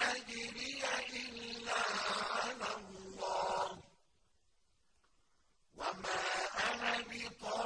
أجري إلا على الله. وما أنا بطالب